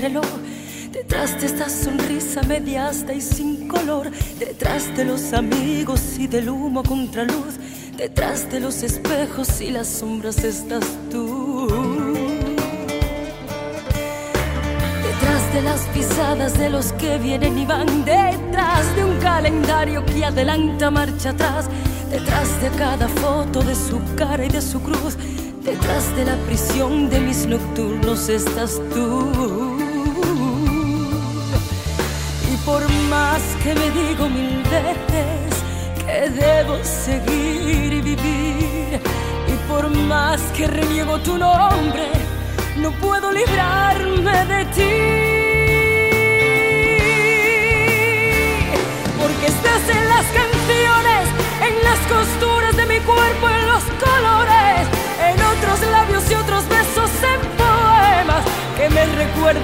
reloj, detrás de esta sonrisa media hasta y sin color, detrás de los amigos y del humo contra luz, detrás de los espejos y las sombras estás tú. Detrás de las pisadas de los que vienen y van, detrás de un calendario que adelanta marcha atrás, detrás de cada foto de su cara y de su cruz Detrás de la prisión de mis nocturnos estás tú. Y por más que me digo mil veces que debo seguir y vivir, y por más que reniego tu nombre, no puedo librarme de ti.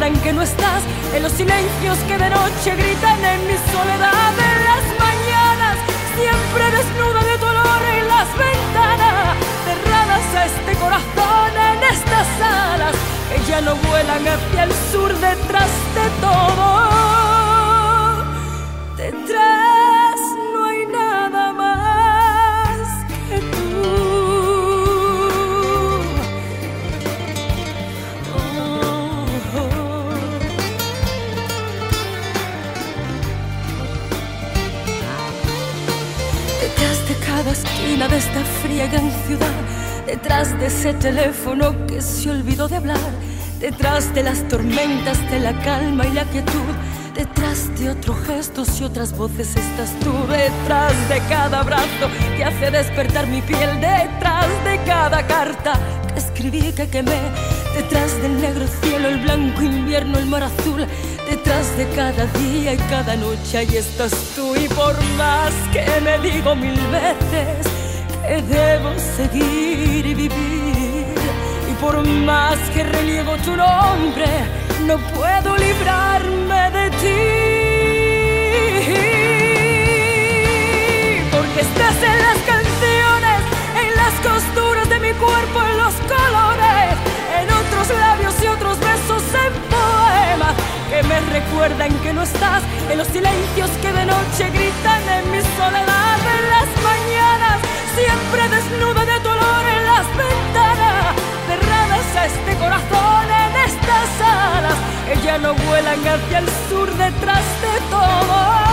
Recuerdan que no estás en los silencios que de noche gritan en mi soledad en las mañanas siempre desnuda de dolor en las ventanas cerradas a este corazón en estas alas que ya no vuelan hacia el sur detrás de todo esquina de esta fría gran ciudad, detrás de ese teléfono que se olvidó de hablar, detrás de las tormentas de la calma y la quietud, detrás de otros gestos y otras voces estás tú, detrás de cada abrazo que hace despertar mi piel, detrás de cada carta que escribí que quemé, detrás del negro cielo, el blanco invierno, el mar azul. Detrás de cada día y cada noche ahí estás tú. Y por más que me digo mil veces que debo seguir y vivir y por más que reliego tu nombre no puedo librarme de recuerdan que no estás en los silencios que de noche gritan en mi soledad en las mañanas siempre desnuda de dolor en las ventanas cerradas a este corazón en estas alas que ya no vuelan hacia el sur detrás de todo